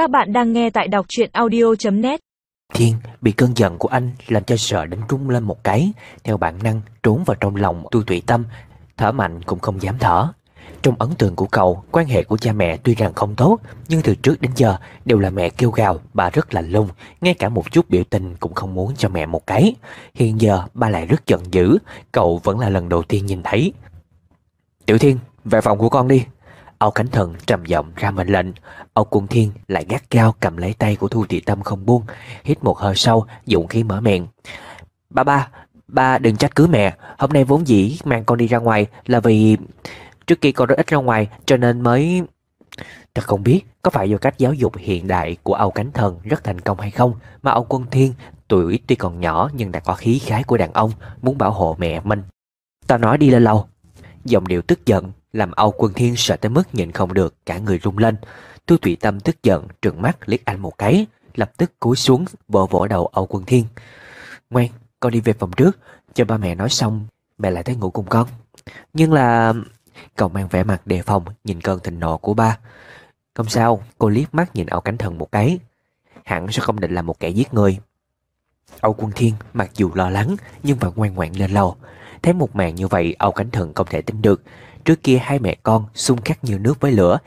Các bạn đang nghe tại đọc truyện audio.net Thiên bị cơn giận của anh làm cho sợ đến trúng lên một cái, theo bản năng trốn vào trong lòng tu tụy tâm, thở mạnh cũng không dám thở. Trong ấn tượng của cậu, quan hệ của cha mẹ tuy rằng không tốt, nhưng từ trước đến giờ đều là mẹ kêu gào, bà rất lạnh lùng, ngay cả một chút biểu tình cũng không muốn cho mẹ một cái. Hiện giờ ba lại rất giận dữ, cậu vẫn là lần đầu tiên nhìn thấy. Tiểu Thiên, về phòng của con đi. Âu Cánh Thần trầm giọng ra mệnh lệnh, Âu Quân Thiên lại gắt cao cầm lấy tay của Thu Thị Tâm không buông, hít một hơi sâu, dụng khí mở miệng. Ba ba, ba đừng trách cứ mẹ, hôm nay vốn dĩ mang con đi ra ngoài là vì trước kia con rất ít ra ngoài cho nên mới... Thật không biết có phải do cách giáo dục hiện đại của Âu Cánh Thần rất thành công hay không mà Âu Quân Thiên tuổi tuy còn nhỏ nhưng đã có khí khái của đàn ông muốn bảo hộ mẹ mình. Tao nói đi lên lầu. Giọng điệu tức giận làm Âu Quân Thiên sợ tới mức nhịn không được, cả người rung lên. Tu Thủy Tâm tức giận, trừng mắt liếc anh một cái, lập tức cúi xuống vỗ vỗ đầu Âu Quân Thiên. Ngoan, con đi về phòng trước, cho ba mẹ nói xong, mẹ lại tới ngủ cùng con. Nhưng là... Cậu mang vẻ mặt đề phòng, nhìn cơn thịnh nộ của ba. Không sao, cô liếc mắt nhìn Âu Cánh Thần một cái. Hẳn sẽ không định là một kẻ giết người. Âu Quân Thiên mặc dù lo lắng nhưng vẫn ngoan ngoãn lên lầu. Thấy một màn như vậy, Âu Cảnh Thần không thể tin được. Trước kia hai mẹ con xung khắc như nước với lửa,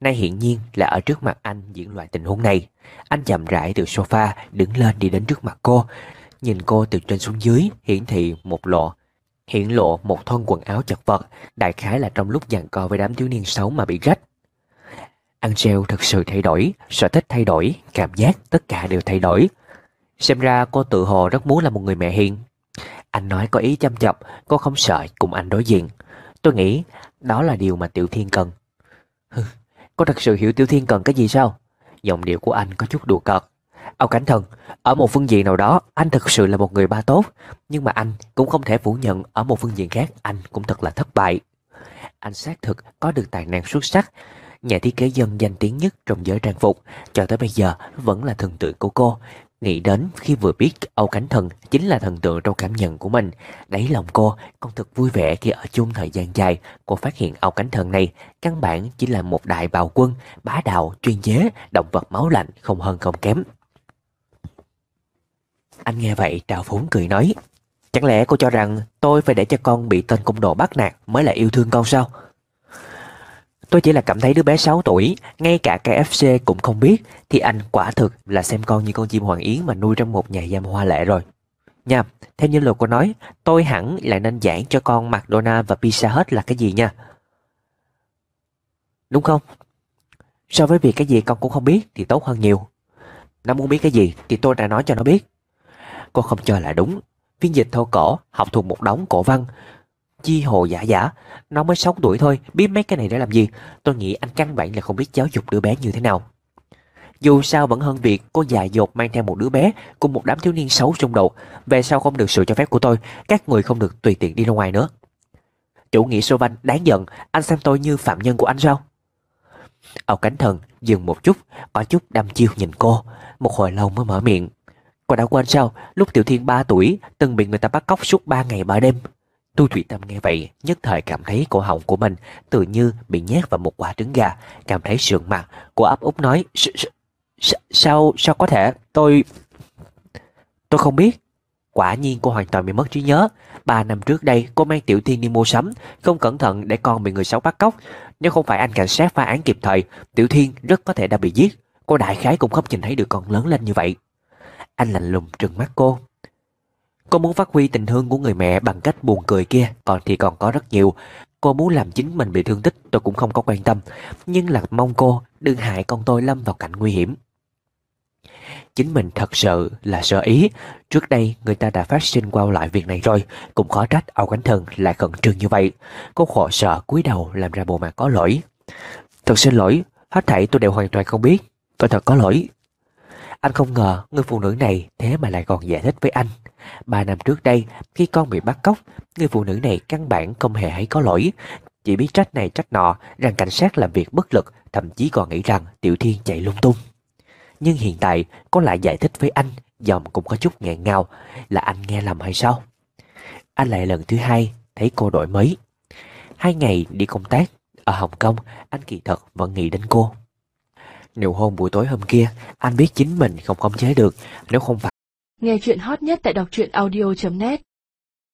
Nay hiển nhiên là ở trước mặt anh diễn loại tình huống này. Anh chậm rãi từ sofa đứng lên đi đến trước mặt cô. Nhìn cô từ trên xuống dưới, hiển thị một lộ hiển lộ một thân quần áo chật vật, Đại khái là trong lúc giằng co với đám thiếu niên xấu mà bị rách. Angel thật sự thay đổi, Sở thích thay đổi, Cảm giác, tất cả đều thay đổi. Xem ra cô tự hồ rất muốn là một người mẹ hiền. Anh nói có ý chăm chọc Cô không sợ cùng anh đối diện Tôi nghĩ đó là điều mà Tiểu Thiên cần. Hừ, có thật sự hiểu Tiểu Thiên cần cái gì sao? Giọng điệu của anh có chút đùa cợt. Âu Cảnh Thần, ở một phương diện nào đó, anh thực sự là một người ba tốt. Nhưng mà anh cũng không thể phủ nhận ở một phương diện khác, anh cũng thật là thất bại. Anh xác thực có được tài năng xuất sắc, nhà thiết kế dân danh tiếng nhất trong giới trang phục, cho tới bây giờ vẫn là thần tượng của cô. Nghĩ đến khi vừa biết Âu Cánh Thần chính là thần tượng trong cảm nhận của mình, đáy lòng cô còn thật vui vẻ khi ở chung thời gian dài, cô phát hiện Âu Cánh Thần này căn bản chỉ là một đại bào quân, bá đạo, chuyên chế, động vật máu lạnh, không hơn không kém. Anh nghe vậy trào phúng cười nói, chẳng lẽ cô cho rằng tôi phải để cho con bị tên cung đồ bắt nạt mới là yêu thương con sao? Tôi chỉ là cảm thấy đứa bé 6 tuổi, ngay cả KFC cũng không biết, thì anh quả thực là xem con như con chim hoàng yến mà nuôi trong một nhà giam hoa lệ rồi. Nha, theo như lời cô nói, tôi hẳn là nên giảng cho con McDonald và Pizza hết là cái gì nha. Đúng không? So với việc cái gì con cũng không biết thì tốt hơn nhiều. Nó muốn biết cái gì thì tôi đã nói cho nó biết. Cô không cho là đúng. Phiên dịch thô cổ, học thuộc một đống cổ văn, Chi hồ giả giả. Nó mới 6 tuổi thôi, Biết mấy cái này để làm gì. Tôi nghĩ anh căn bản là không biết giáo dục đứa bé như thế nào. Dù sao vẫn hơn việc cô già dột mang theo một đứa bé Cùng một đám thiếu niên xấu trong đầu. Về sau không được sự cho phép của tôi, Các người không được tùy tiện đi ra ngoài nữa. Chủ nghĩa Sô banh đáng giận, Anh xem tôi như phạm nhân của anh sao? Âu cánh thần dừng một chút, Có chút đăm chiêu nhìn cô. Một hồi lâu mới mở miệng. Cô đã quên sao, Lúc Tiểu Thiên 3 tuổi, Từng bị người ta bắt cóc suốt 3 ngày 3 đêm. Tu Thủy Tâm nghe vậy, nhất thời cảm thấy cổ họng của mình tự như bị nhét vào một quả trứng gà, cảm thấy sượng mặt. Cô ấp úp nói, sao, sao có thể, tôi... Tôi không biết. Quả nhiên cô hoàn toàn bị mất trí nhớ. Ba năm trước đây, cô mang Tiểu Thiên đi mua sắm, không cẩn thận để con bị người xấu bắt cóc. Nếu không phải anh cảnh sát phá án kịp thời, Tiểu Thiên rất có thể đã bị giết. Cô đại khái cũng không nhìn thấy được con lớn lên như vậy. Anh lạnh lùng trừng mắt cô, Cô muốn phát huy tình thương của người mẹ bằng cách buồn cười kia, còn thì còn có rất nhiều. Cô muốn làm chính mình bị thương tích, tôi cũng không có quan tâm. Nhưng là mong cô đừng hại con tôi lâm vào cảnh nguy hiểm. Chính mình thật sự là sợ ý. Trước đây người ta đã phát sinh qua lại việc này rồi, cũng khó trách Âu Cánh Thần lại khẩn trương như vậy. Cô khổ sợ cúi đầu làm ra bộ mặt có lỗi. Thật xin lỗi, hết thảy tôi đều hoàn toàn không biết. Tôi thật có lỗi. Anh không ngờ người phụ nữ này thế mà lại còn giải thích với anh. Ba năm trước đây, khi con bị bắt cóc, người phụ nữ này căn bản không hề thấy có lỗi. Chỉ biết trách này trách nọ rằng cảnh sát làm việc bất lực, thậm chí còn nghĩ rằng Tiểu Thiên chạy lung tung. Nhưng hiện tại, có lại giải thích với anh, giọng cũng có chút nghẹn ngào, là anh nghe lầm hay sao? Anh lại lần thứ hai, thấy cô đổi mới. Hai ngày đi công tác, ở Hồng Kông, anh kỳ thật vẫn nghĩ đến cô. Nụ hôn buổi tối hôm kia, anh biết chính mình không khống chế được, nếu không phải Nghe chuyện hot nhất tại đọc truyện audio.net